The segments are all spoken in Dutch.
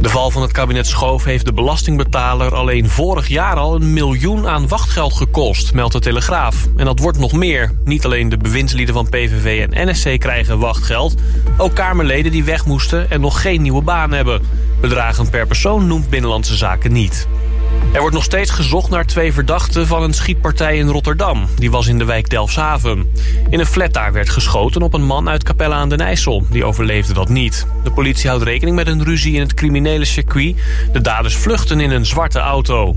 De val van het kabinet Schoof heeft de belastingbetaler alleen vorig jaar al een miljoen aan wachtgeld gekost, meldt de Telegraaf. En dat wordt nog meer. Niet alleen de bewindslieden van PVV en NSC krijgen wachtgeld, ook Kamerleden die weg moesten en nog geen nieuwe baan hebben. Bedragen per persoon noemt Binnenlandse Zaken niet. Er wordt nog steeds gezocht naar twee verdachten van een schietpartij in Rotterdam. Die was in de wijk Delfshaven. In een flat daar werd geschoten op een man uit Capella aan den IJssel. Die overleefde dat niet. De politie houdt rekening met een ruzie in het criminele circuit. De daders vluchten in een zwarte auto.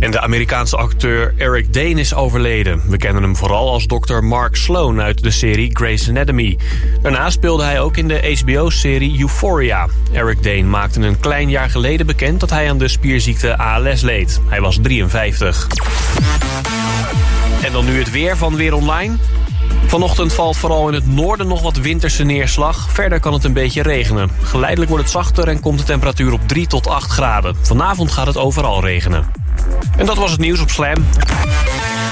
En de Amerikaanse acteur Eric Dane is overleden. We kennen hem vooral als dokter Mark Sloan uit de serie Grey's Anatomy. Daarna speelde hij ook in de HBO-serie Euphoria. Eric Dane maakte een klein jaar geleden bekend dat hij aan de spierziekte ALS leed. Hij was 53. En dan nu het weer van Weer Online. Vanochtend valt vooral in het noorden nog wat winterse neerslag. Verder kan het een beetje regenen. Geleidelijk wordt het zachter en komt de temperatuur op 3 tot 8 graden. Vanavond gaat het overal regenen. En dat was het nieuws op Slam.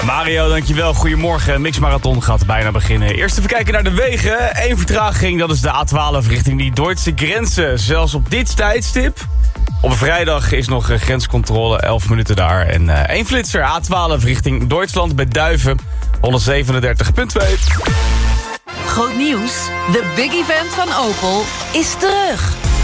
Mario, dankjewel. Goedemorgen. Mixmarathon gaat bijna beginnen. Eerst even kijken naar de wegen. Eén vertraging, dat is de A12 richting die Duitse grenzen. Zelfs op dit tijdstip. Op een vrijdag is nog grenscontrole, 11 minuten daar. En uh, één flitser, A12 richting Duitsland bij Duiven, 137.2. Groot nieuws. De big event van Opel is terug.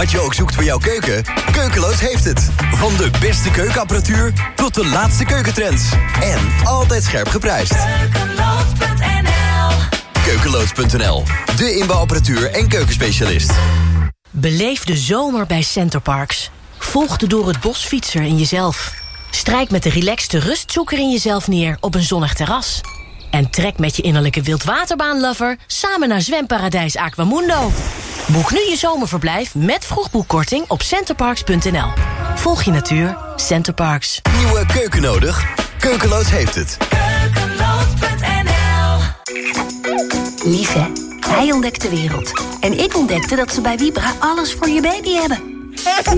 Wat je ook zoekt voor jouw keuken, Keukeloos heeft het. Van de beste keukenapparatuur tot de laatste keukentrends. En altijd scherp geprijsd. Keukeloos.nl Keukeloos.nl, de inbouwapparatuur en keukenspecialist. Beleef de zomer bij Centerparks. Volg de door het bos fietser in jezelf. Strijk met de relaxte rustzoeker in jezelf neer op een zonnig terras. En trek met je innerlijke wildwaterbaanlover samen naar zwemparadijs Aquamundo. Boek nu je zomerverblijf met vroegboekkorting op centerparks.nl. Volg je natuur, Centerparks. Nieuwe keuken nodig? Keukeloos heeft het. Lieve, hij ontdekt de wereld. En ik ontdekte dat ze bij Vibra alles voor je baby hebben.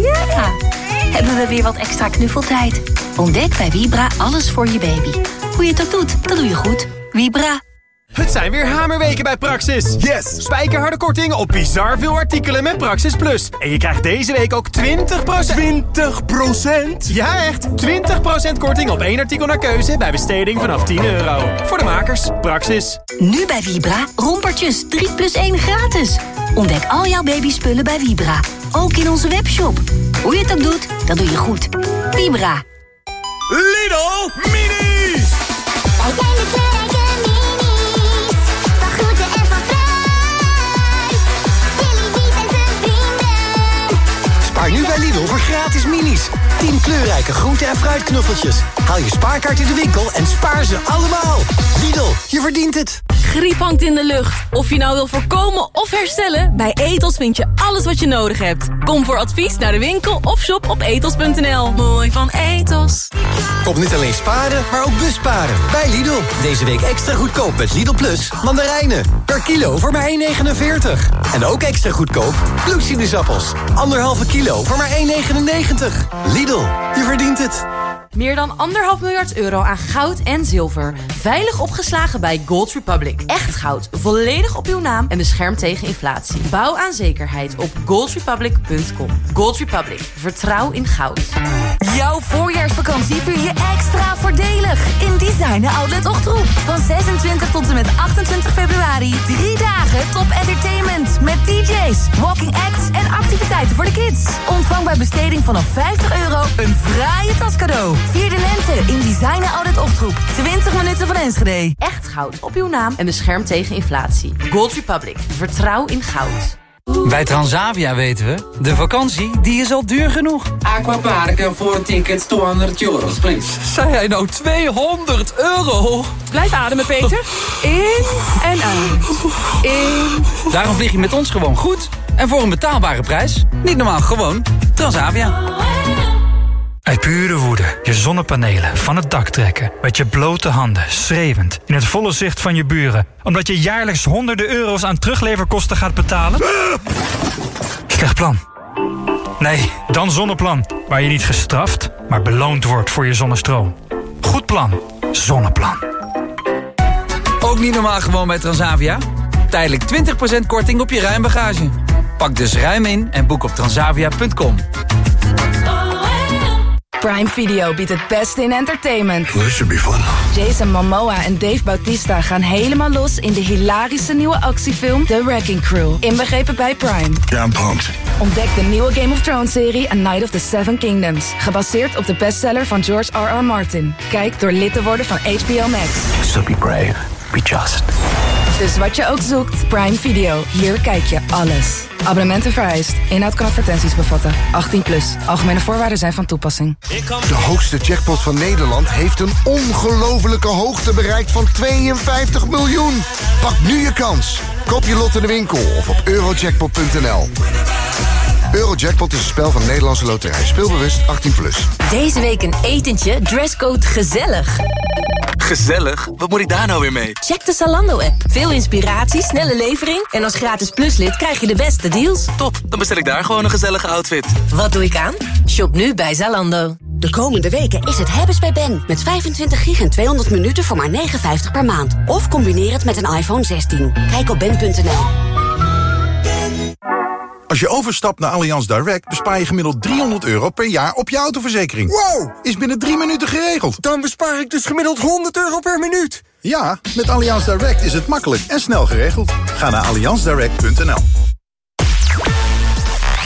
Ja! Hebben we weer wat extra knuffeltijd? Ontdek bij Vibra alles voor je baby. Hoe je het ook doet, dat doe je goed. Vibra. Het zijn weer hamerweken bij Praxis. Yes! Spijkerharde korting op bizar veel artikelen met Praxis Plus. En je krijgt deze week ook 20%... 20%? Ja, echt! 20% korting op één artikel naar keuze bij besteding vanaf 10 euro. Voor de makers, Praxis. Nu bij Vibra, rompertjes 3 plus 1 gratis. Ontdek al jouw babyspullen bij Vibra. Ook in onze webshop. Hoe je het ook doet, dat doe je goed. Vibra. Lidl Mini! Wij zijn de Spaar nu bij Lidl voor gratis minis. 10 kleurrijke groente- en fruitknuffeltjes. Haal je spaarkaart in de winkel en spaar ze allemaal. Lidl, je verdient het. Griep hangt in de lucht. Of je nou wil voorkomen of herstellen, bij Etos vind je alles wat je nodig hebt. Kom voor advies naar de winkel of shop op etos.nl. Mooi van Etos. Kom niet alleen sparen, maar ook busparen. Bij Lidl. Deze week extra goedkoop met Lidl Plus mandarijnen. Per kilo voor maar 1,49. En ook extra goedkoop bloedsinusappels. Anderhalve kilo voor maar 1,99. Lidl, je verdient het. Meer dan anderhalf miljard euro aan goud en zilver. Veilig opgeslagen bij Gold Republic. Echt goud, volledig op uw naam en beschermd tegen inflatie. Bouw aan zekerheid op goldrepublic.com. Gold Republic, vertrouw in goud. Jouw voorjaarsvakantie vier je extra voordelig in Designer Outlet Ochtroep. Van 26 tot en met 28 februari. Drie dagen top entertainment met DJ's, walking acts en activiteiten voor de kids. Ontvang bij besteding vanaf 50 euro een fraaie tas cadeau. Vier de lente in Designer Outlet Ochtroep. 20 minuten van Enschede. Echt goud op uw naam en beschermd tegen inflatie. Gold Republic, vertrouw in goud. Bij Transavia weten we, de vakantie die is al duur genoeg. Aquaparken voor tickets 200 euros, please. Zei hij nou 200 euro? Blijf ademen, Peter. In en uit. In. Daarom vlieg je met ons gewoon goed. En voor een betaalbare prijs. Niet normaal, gewoon Transavia. Uit pure woede je zonnepanelen van het dak trekken. Met je blote handen, schreeuwend, in het volle zicht van je buren. Omdat je jaarlijks honderden euro's aan terugleverkosten gaat betalen? Slecht plan. Nee, dan Zonneplan. Waar je niet gestraft, maar beloond wordt voor je zonnestroom. Goed plan. Zonneplan. Ook niet normaal gewoon bij Transavia? Tijdelijk 20% korting op je ruimbagage. Pak dus ruim in en boek op transavia.com. Prime Video biedt het beste in entertainment. This should be fun. Jason Momoa en Dave Bautista gaan helemaal los in de hilarische nieuwe actiefilm The Wrecking Crew. Inbegrepen bij Prime. Yeah, I'm pumped. Ontdek de nieuwe Game of Thrones serie A Night of the Seven Kingdoms. Gebaseerd op de bestseller van George R.R. Martin. Kijk door lid te worden van HBO Max. So be brave. Be just. Dus wat je ook zoekt, Prime Video. Hier kijk je alles. Abonnementen vereist. Inhoud kan advertenties bevatten. 18 plus. Algemene voorwaarden zijn van toepassing. De hoogste jackpot van Nederland heeft een ongelofelijke hoogte bereikt van 52 miljoen. Pak nu je kans. Koop je lot in de winkel of op eurojackpot.nl. Eurojackpot is een spel van Nederlandse Loterij. Speelbewust 18 plus. Deze week een etentje, dresscode gezellig. Gezellig? Wat moet ik daar nou weer mee? Check de Zalando-app. Veel inspiratie, snelle levering... en als gratis pluslid krijg je de beste deals. Top, dan bestel ik daar gewoon een gezellige outfit. Wat doe ik aan? Shop nu bij Zalando. De komende weken is het hebben's bij Ben. Met 25 gig en 200 minuten voor maar 59 per maand. Of combineer het met een iPhone 16. Kijk op ben.nl. Als je overstapt naar Allianz Direct bespaar je gemiddeld 300 euro per jaar op je autoverzekering. Wow! Is binnen drie minuten geregeld. Dan bespaar ik dus gemiddeld 100 euro per minuut. Ja, met Allianz Direct is het makkelijk en snel geregeld. Ga naar allianzdirect.nl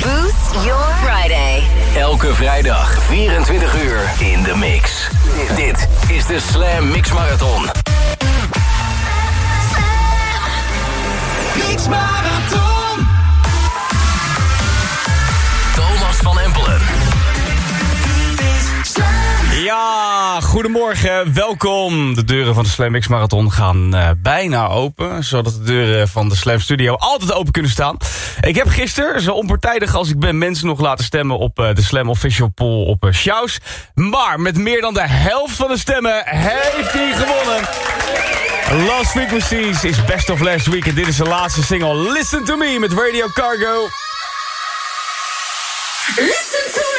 Boost your Friday. Elke vrijdag 24 uur in de mix. Dit is de Slam Mix Marathon. Mix Marathon. Ja, goedemorgen, welkom. De deuren van de Slam X Marathon gaan eh, bijna open. Zodat de deuren van de Slam Studio altijd open kunnen staan. Ik heb gisteren, zo onpartijdig als ik ben, mensen nog laten stemmen op eh, de Slam Official Poll op uh, Shows. Maar met meer dan de helft van de stemmen heeft hij gewonnen. Lost Frequencies is Best of Last Week. En dit is de laatste single Listen to Me met Radio Cargo. Listen to me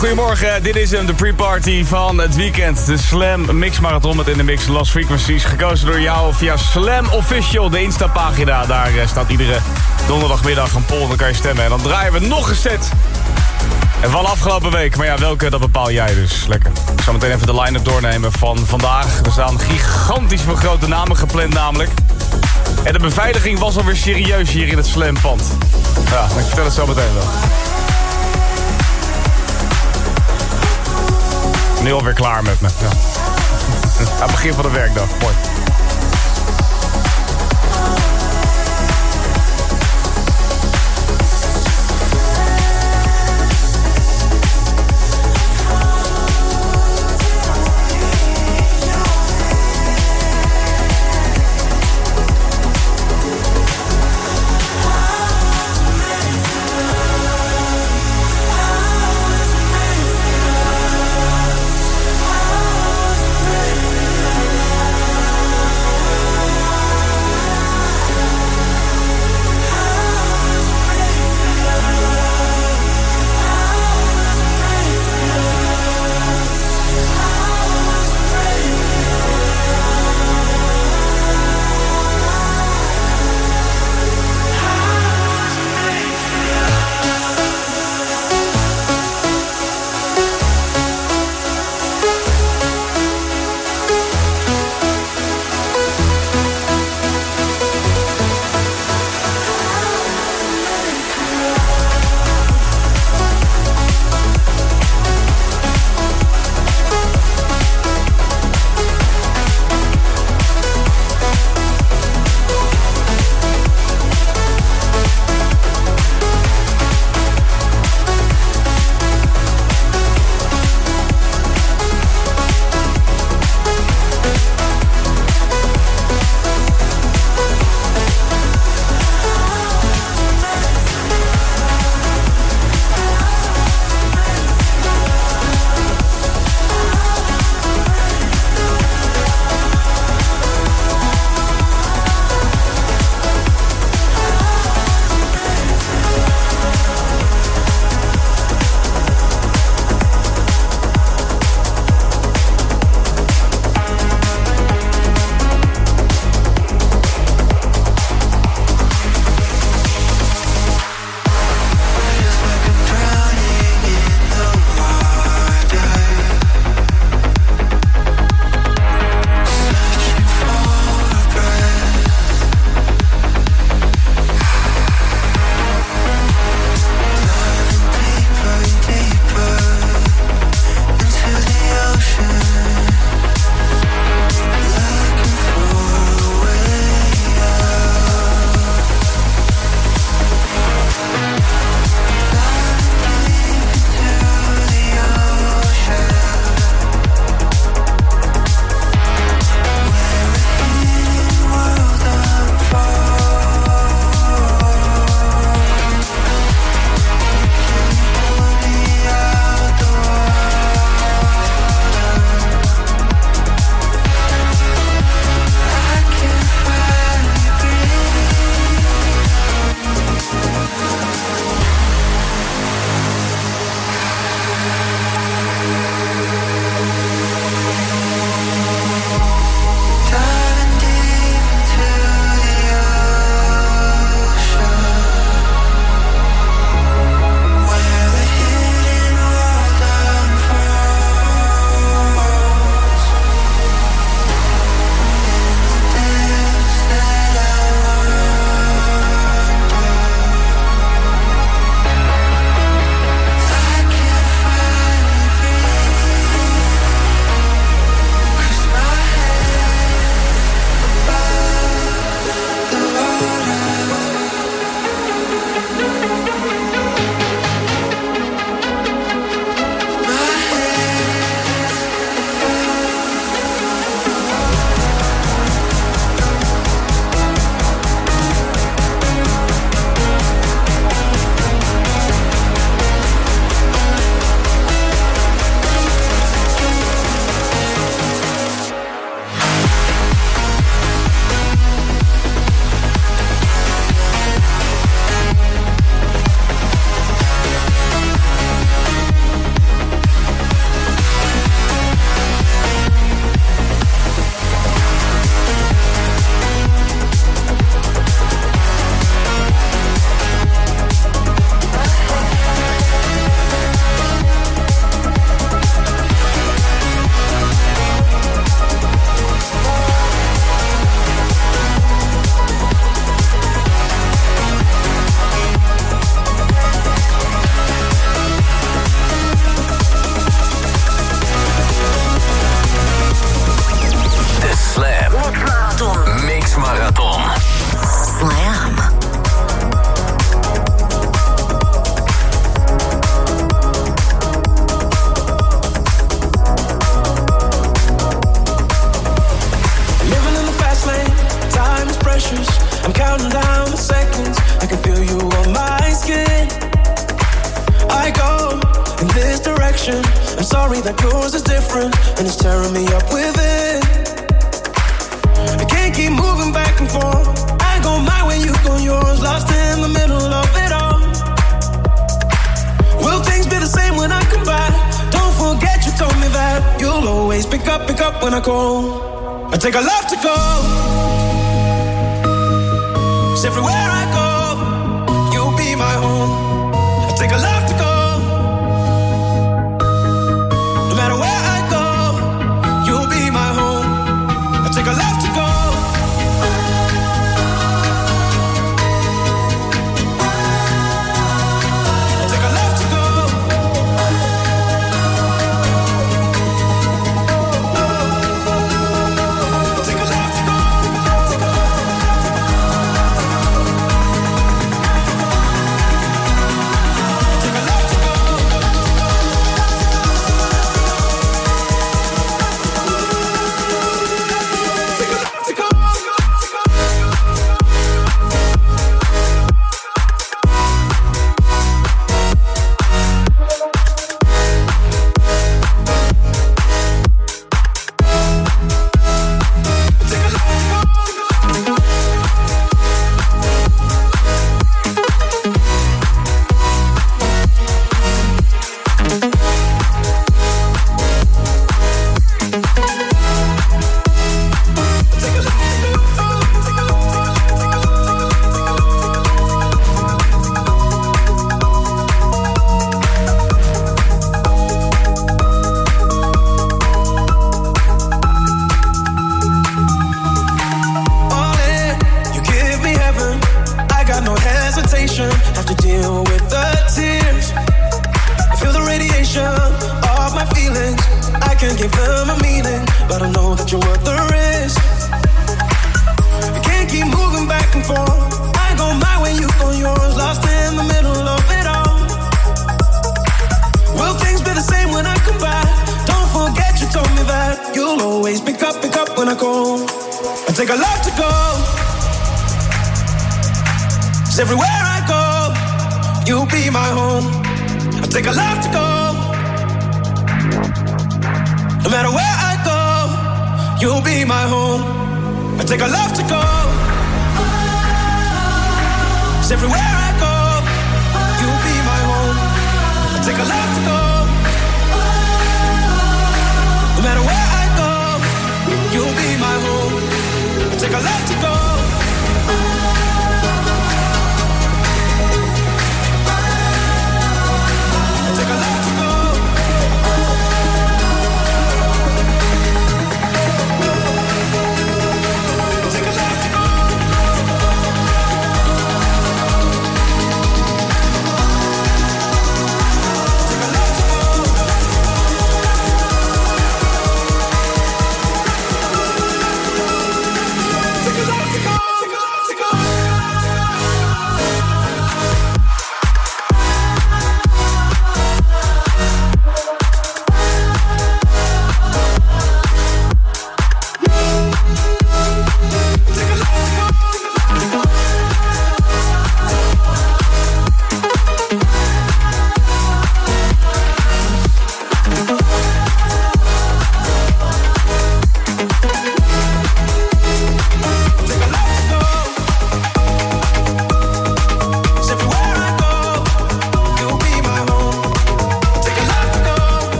goedemorgen. Dit is de pre-party van het weekend. De Slam Mix Marathon met in de mix Lost Frequencies. Gekozen door jou via Slam Official, de Insta-pagina. Daar eh, staat iedere donderdagmiddag een poll dan kan je stemmen. En dan draaien we nog een set. En van afgelopen week. Maar ja, welke, dat bepaal jij dus. Lekker. Ik zal meteen even de line-up doornemen van vandaag. Er staan gigantisch veel grote namen gepland namelijk. En de beveiliging was alweer serieus hier in het Slam-pand. Ja, maar ik vertel het zo meteen wel. Nu alweer klaar met me. Ja. Aan het begin van de werkdag. Mooi.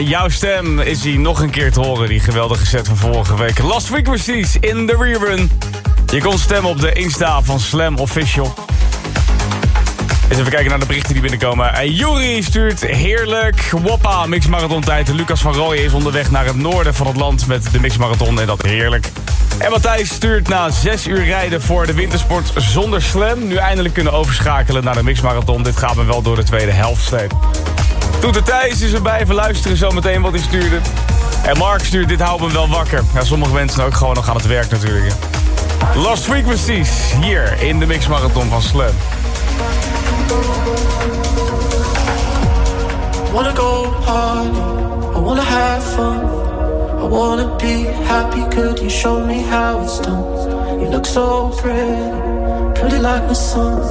Jouw stem is hij nog een keer te horen, die geweldige set van vorige week. Last Frequencies in de rerun. Je kon stemmen op de Insta van Slam Official. Eens even kijken naar de berichten die binnenkomen. En Juri stuurt heerlijk. Woppa, mixmarathon tijd. Lucas van Rooyen is onderweg naar het noorden van het land met de mixmarathon. En dat heerlijk. En Matthijs stuurt na zes uur rijden voor de wintersport zonder slam... nu eindelijk kunnen overschakelen naar de mixmarathon. Dit gaat me wel door de tweede helft slepen. Toeter Thijs is erbij. Even luisteren zometeen wat hij stuurde. En Mark stuurt, dit houdt me wel wakker. Ja, sommige mensen ook gewoon nog aan het werk natuurlijk. Lost Frequencies, hier in de mixmarathon van Slam. wanna go party, I wanna have fun. I wanna be happy, could you show me how it's done? You look so pretty, pretty like the sun.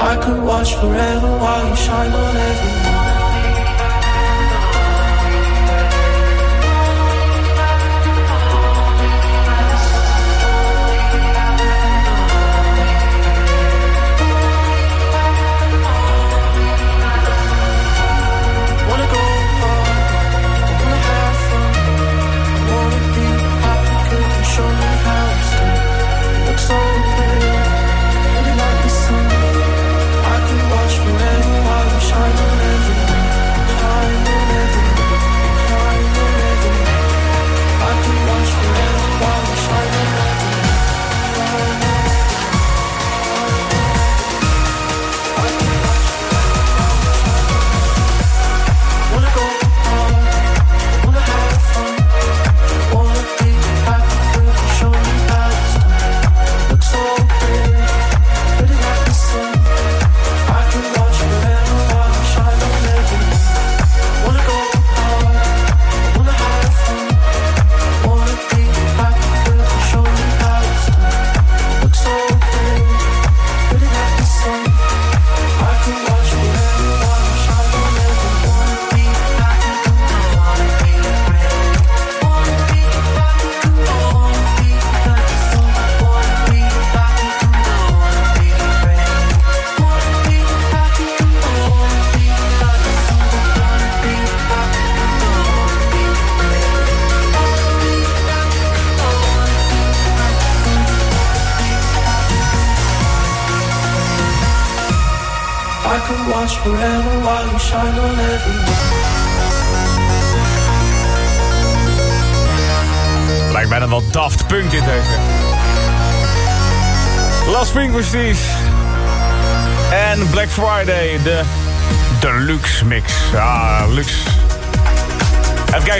I could watch forever while you shine on everyone.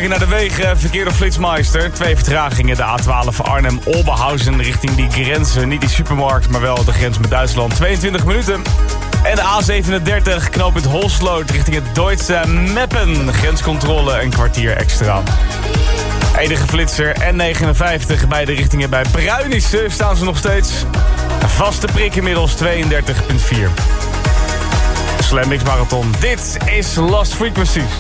Kijken naar de wegen. Verkeer op Flitsmeister. Twee vertragingen. De A12 Arnhem-Olberhausen richting die grenzen. Niet die supermarkt, maar wel de grens met Duitsland. 22 minuten. En de A37 knooppunt Holsloot richting het Duitse Meppen. Grenscontrole een kwartier extra. Enige flitser N59 bij de richtingen bij Bruinissen staan ze nog steeds. Vaste prik inmiddels 32,4. Slam Marathon. Dit is Lost Frequencies.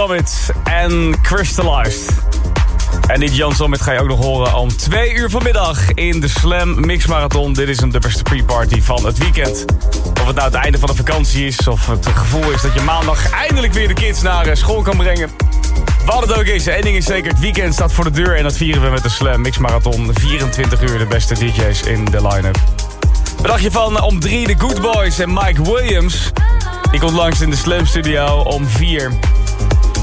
Summit en Crystallized. En dit Jan Summit ga je ook nog horen om twee uur vanmiddag in de Slam Mix Marathon. Dit is een de beste pre-party van het weekend. Of het nou het einde van de vakantie is, of het gevoel is dat je maandag eindelijk weer de kids naar eh, school kan brengen. Wat het ook is, één ding is zeker, het weekend staat voor de deur en dat vieren we met de Slam Mix Marathon. 24 uur de beste DJ's in de line-up. Wat dacht je van eh, om drie de Good Boys en Mike Williams? Die komt langs in de Slam Studio om vier.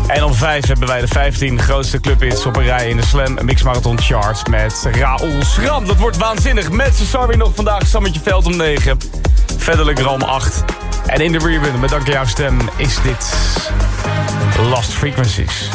En om vijf hebben wij de 15 grootste clubhits op een rij in de Slam Mix Marathon Charts met Raoul Schram. Dat wordt waanzinnig. Met Sorry nog vandaag Sammetje Veld om 9. Verder Gram 8. En in de rerun, met dank aan jouw stem, is dit Lost Frequencies.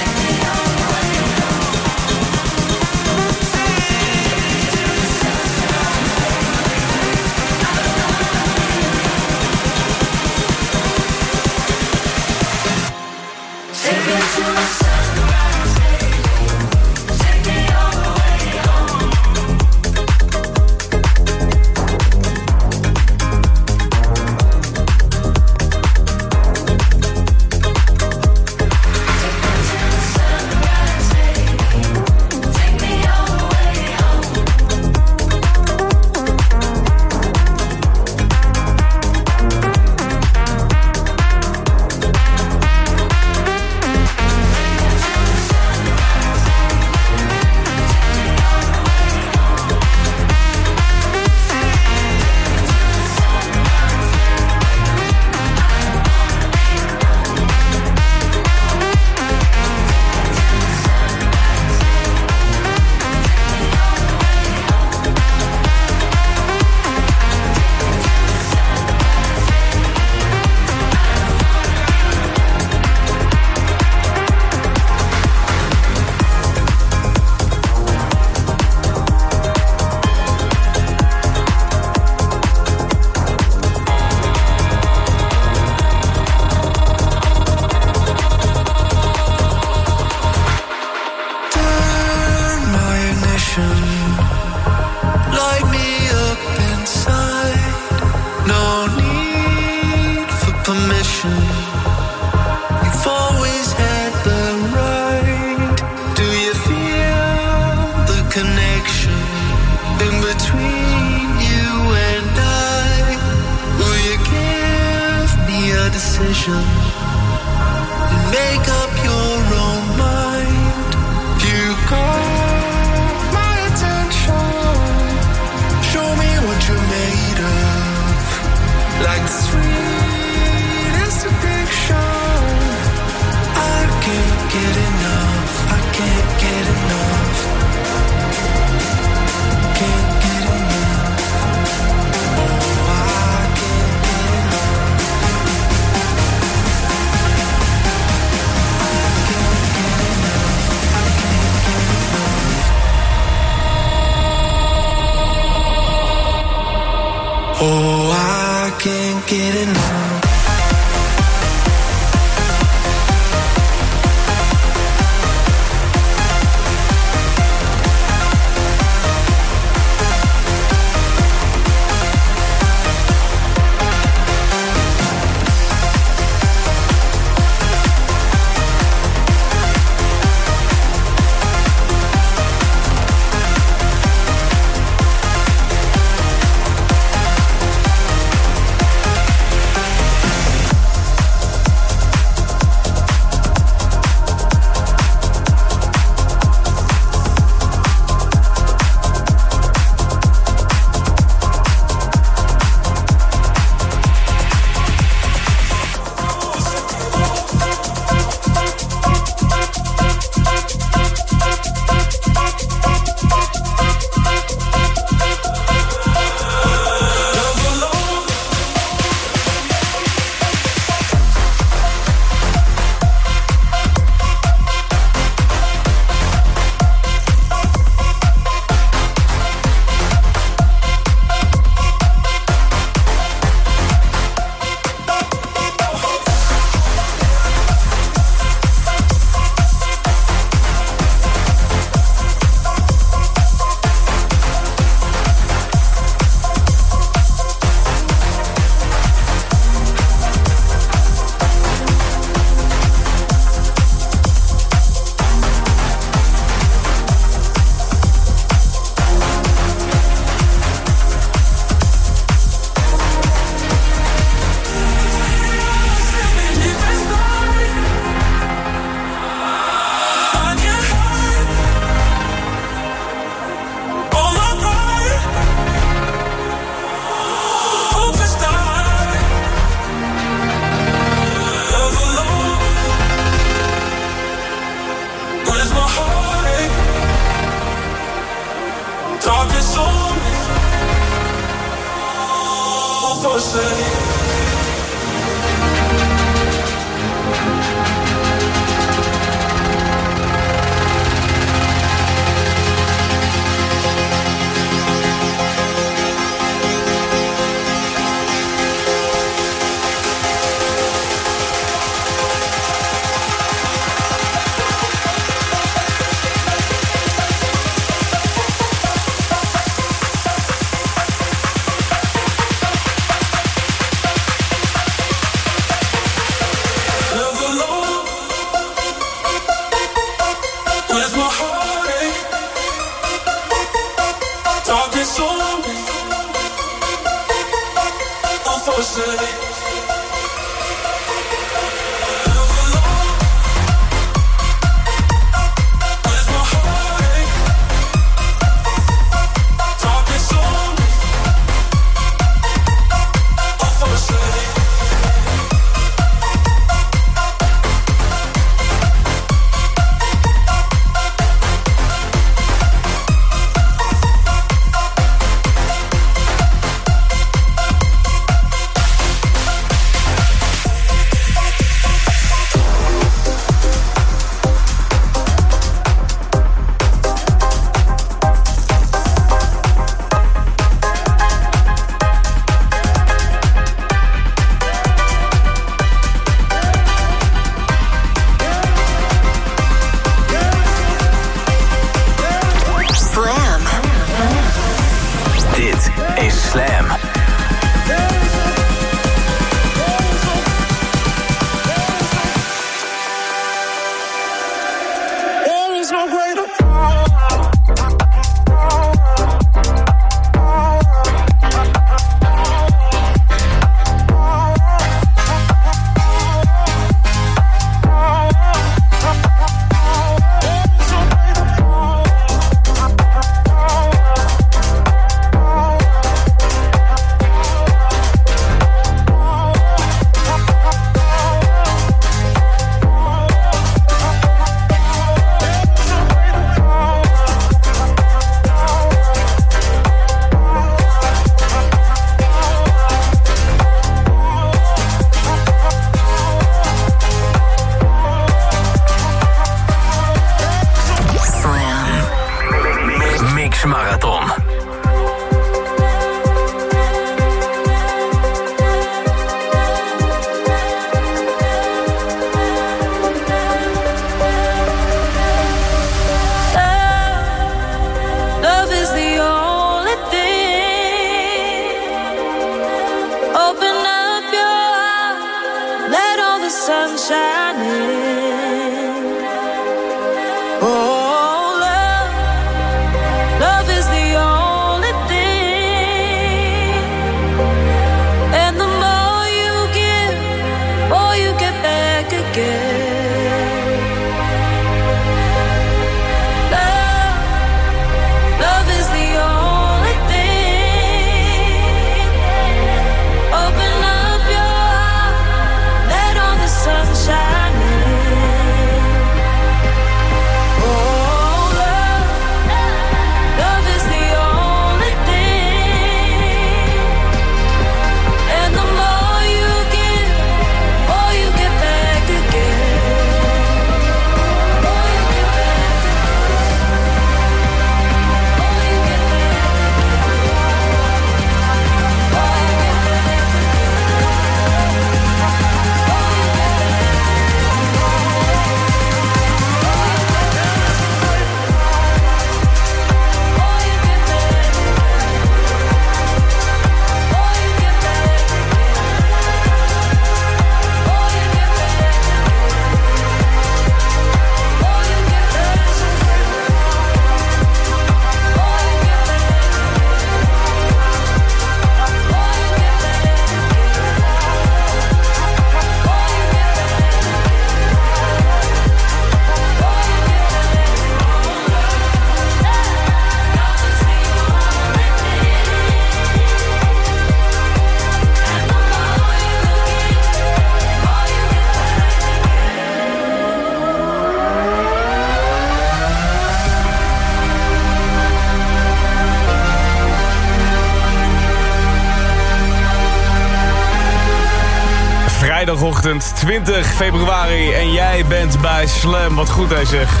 Vrijdagochtend 20 februari en jij bent bij Slam. Wat goed hij zeg.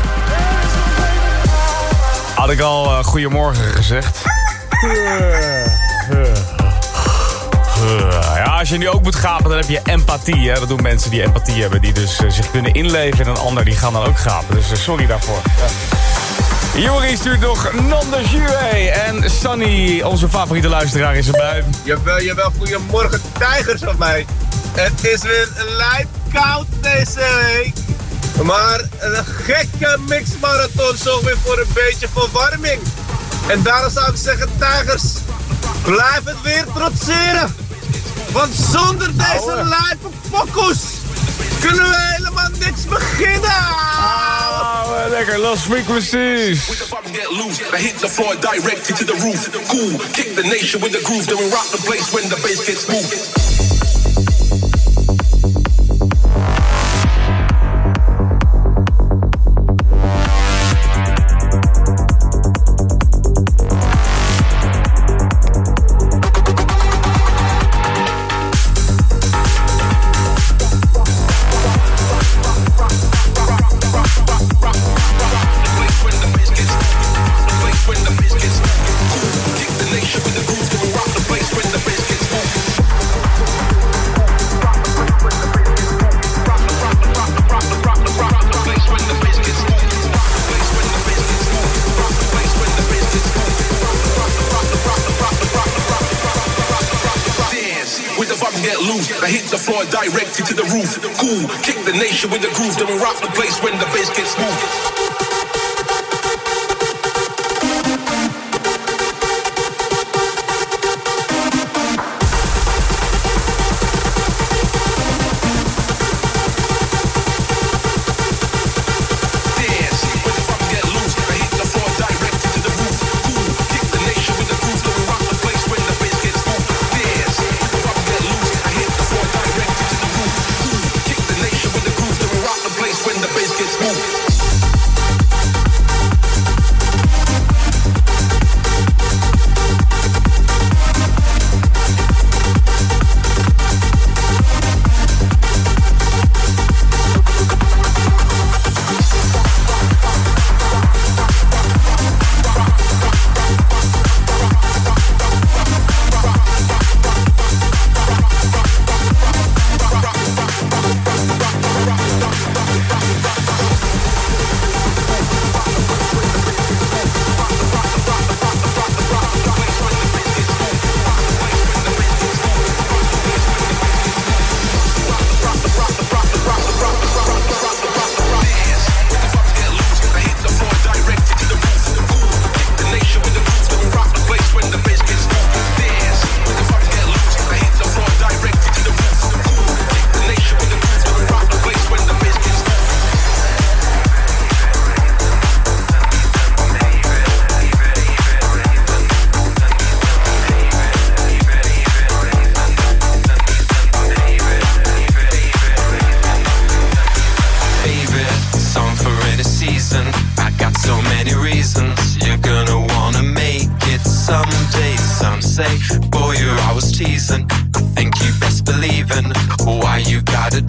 Had ik al eh, goedemorgen gezegd. Ja, als je nu ook moet gapen, dan heb je empathie. Hè? Dat doen mensen die empathie hebben. Die dus eh, zich kunnen inleven in een ander. Die gaan dan ook gapen. Dus eh, sorry daarvoor. Jori stuurt nog Nanda Jue. En Sunny, onze favoriete luisteraar, is erbij. Jawel, jawel, goedemorgen tijgers van mij. Het is weer lijp koud deze week. Maar een gekke mixmarathon zorgt weer voor een beetje verwarming. En daarom zou ik zeggen, tijgers, blijf het weer trotseren. Want zonder deze lijpe pokoes kunnen we helemaal niks beginnen. Ah, lekker, Lost Frequencies. Get loose, I hit the floor directly to the roof. Cool, kick the nation with the groove, then we rock the place when the bass gets moved. With the groove, then we rock the place when the bass gets moved.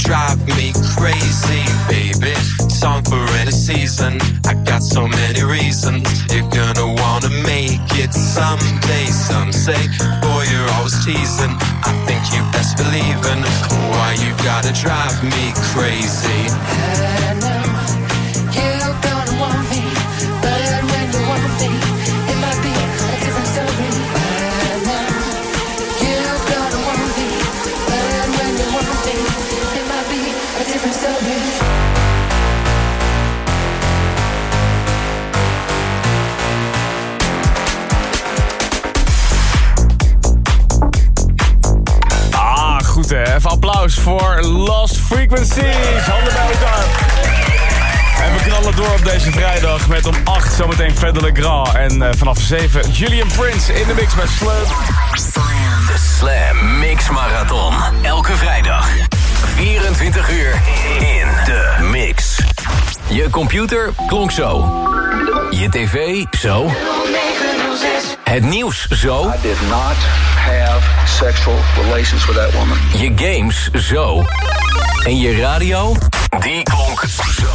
Drive me crazy, baby. Song for any season. I got so many reasons. You're gonna wanna make it someday. Some say, boy, you're always teasing. I think you best believe in why you gotta drive me crazy. Vrijdag met om 8 zometeen Fedde Le Grand. En eh, vanaf 7 Julian Prince in de mix met Slam. De Slam Mix Marathon. Elke vrijdag. 24 uur in de mix. Je computer klonk zo. Je tv zo. Het nieuws zo. I did not have sexual relations with that woman. Je games zo. En je radio, die klonk zo.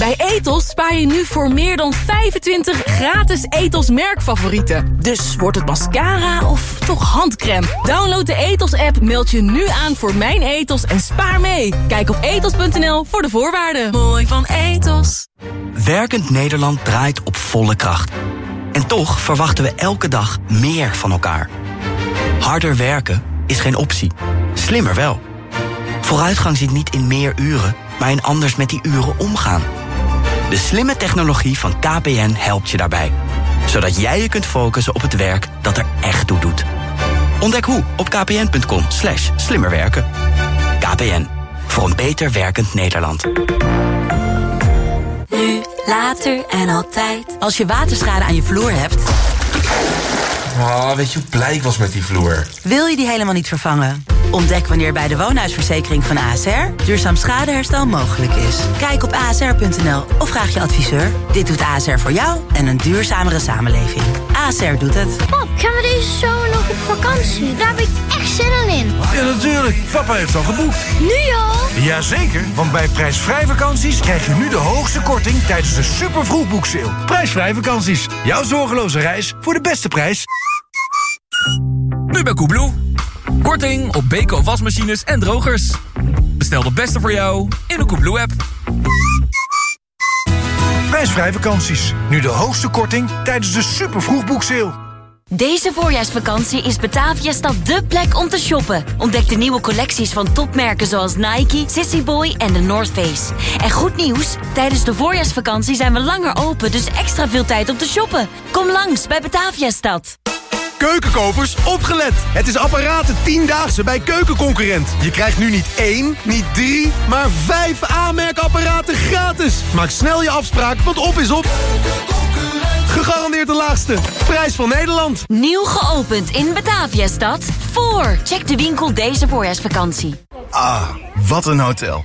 Bij Ethos spaar je nu voor meer dan 25 gratis Ethos merkfavorieten. Dus wordt het mascara of toch handcrème? Download de Ethos app, meld je nu aan voor Mijn Ethos en spaar mee. Kijk op ethos.nl voor de voorwaarden. Mooi van Ethos. Werkend Nederland draait op volle kracht. En toch verwachten we elke dag meer van elkaar. Harder werken is geen optie. Slimmer wel. Vooruitgang zit niet in meer uren, maar in anders met die uren omgaan. De slimme technologie van KPN helpt je daarbij. Zodat jij je kunt focussen op het werk dat er echt toe doet. Ontdek hoe op kpn.com slash slimmerwerken. KPN, voor een beter werkend Nederland. Nu, later en altijd. Als je waterschade aan je vloer hebt, Oh, weet je hoe blij ik was met die vloer? wil je die helemaal niet vervangen. Ontdek wanneer bij de woonhuisverzekering van ASR duurzaam schadeherstel mogelijk is. Kijk op asr.nl of vraag je adviseur. Dit doet ASR voor jou en een duurzamere samenleving. ASR doet het. Pap, gaan we deze zomer nog op vakantie? Daar heb ik echt zin in. Ja, natuurlijk. Papa heeft al geboekt. Nu al? Jazeker, want bij prijsvrij vakanties krijg je nu de hoogste korting tijdens de super vroegboekseil. Prijsvrij vakanties. Jouw zorgeloze reis voor de beste prijs. Nu bij Koebloe. Korting op Beko wasmachines en drogers. Bestel de beste voor jou in de Koebloe-app. Prijsvrij vakanties. Nu de hoogste korting tijdens de super vroegboekseil. Deze voorjaarsvakantie is Bataviastad dé plek om te shoppen. Ontdek de nieuwe collecties van topmerken zoals Nike, Sissy Boy en de North Face. En goed nieuws, tijdens de voorjaarsvakantie zijn we langer open, dus extra veel tijd om te shoppen. Kom langs bij Bataviastad. Keukenkopers, opgelet! Het is apparaten 10-daagse bij Keukenconcurrent. Je krijgt nu niet één, niet drie, maar vijf aanmerkapparaten gratis. Maak snel je afspraak, want op is op. Gegarandeerd de laagste. Prijs van Nederland. Nieuw geopend in Bataviastad. Voor. Check de winkel deze voorjaarsvakantie. Ah, wat een hotel.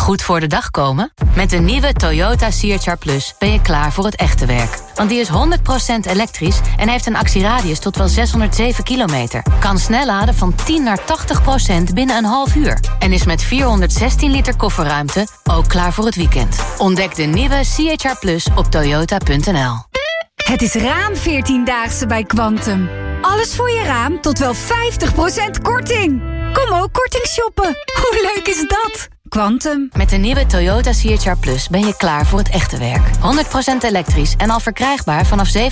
Goed voor de dag komen? Met de nieuwe Toyota CHR Plus ben je klaar voor het echte werk. Want die is 100% elektrisch en heeft een actieradius tot wel 607 kilometer. Kan snel laden van 10 naar 80% binnen een half uur. En is met 416 liter kofferruimte ook klaar voor het weekend. Ontdek de nieuwe CHR Plus op toyota.nl. Het is raam 14-daagse bij Quantum. Alles voor je raam tot wel 50% korting. Kom ook korting shoppen. Hoe leuk is dat? Quantum. Met de nieuwe Toyota CHR Plus ben je klaar voor het echte werk. 100% elektrisch en al verkrijgbaar vanaf 37.995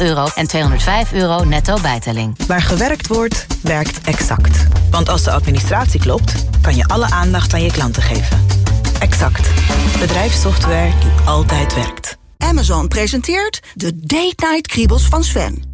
euro en 205 euro netto bijtelling. Waar gewerkt wordt, werkt Exact. Want als de administratie klopt, kan je alle aandacht aan je klanten geven. Exact. Bedrijfssoftware die altijd werkt. Amazon presenteert de Date Night Kriebels van Sven.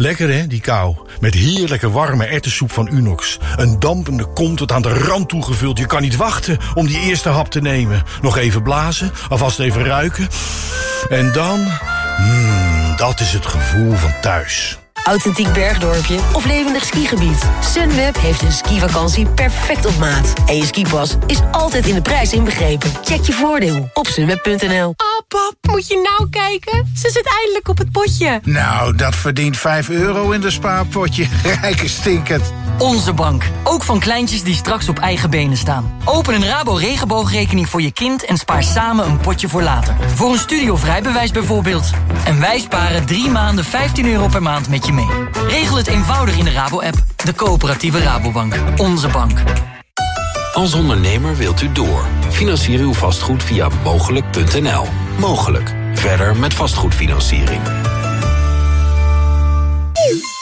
Lekker hè, die kou. Met heerlijke warme ertessoep van Unox. Een dampende kom tot aan de rand toegevuld. Je kan niet wachten om die eerste hap te nemen. Nog even blazen, alvast even ruiken. En dan... Mmm, dat is het gevoel van thuis. Authentiek bergdorpje of levendig skigebied. Sunweb heeft een skivakantie perfect op maat. En je skipas is altijd in de prijs inbegrepen. Check je voordeel op sunweb.nl. Oh pap, moet je nou kijken? Ze zit eindelijk op het potje. Nou, dat verdient 5 euro in de spaarpotje. Rijke stinkend. Onze bank. Ook van kleintjes die straks op eigen benen staan. Open een Rabo regenboogrekening voor je kind en spaar samen een potje voor later. Voor een studie of rijbewijs bijvoorbeeld. En wij sparen drie maanden 15 euro per maand met je mee. Regel het eenvoudig in de Rabo-app. De coöperatieve Rabobank. Onze bank. Als ondernemer wilt u door. Financier uw vastgoed via mogelijk.nl. Mogelijk. Verder met vastgoedfinanciering.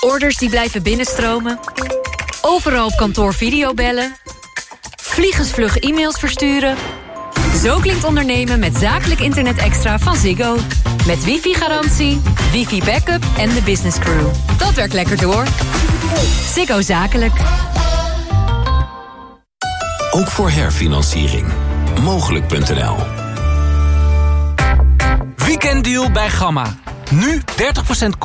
Orders die blijven binnenstromen. Overal op kantoor videobellen. Vliegensvlug e-mails versturen. Zo klinkt ondernemen met zakelijk internet extra van Ziggo. Met wifi-garantie, wifi-backup en de business crew. Dat werkt lekker door. Ziggo Zakelijk. Ook voor herfinanciering. Mogelijk.nl. Weekenddeal bij Gamma. Nu 30%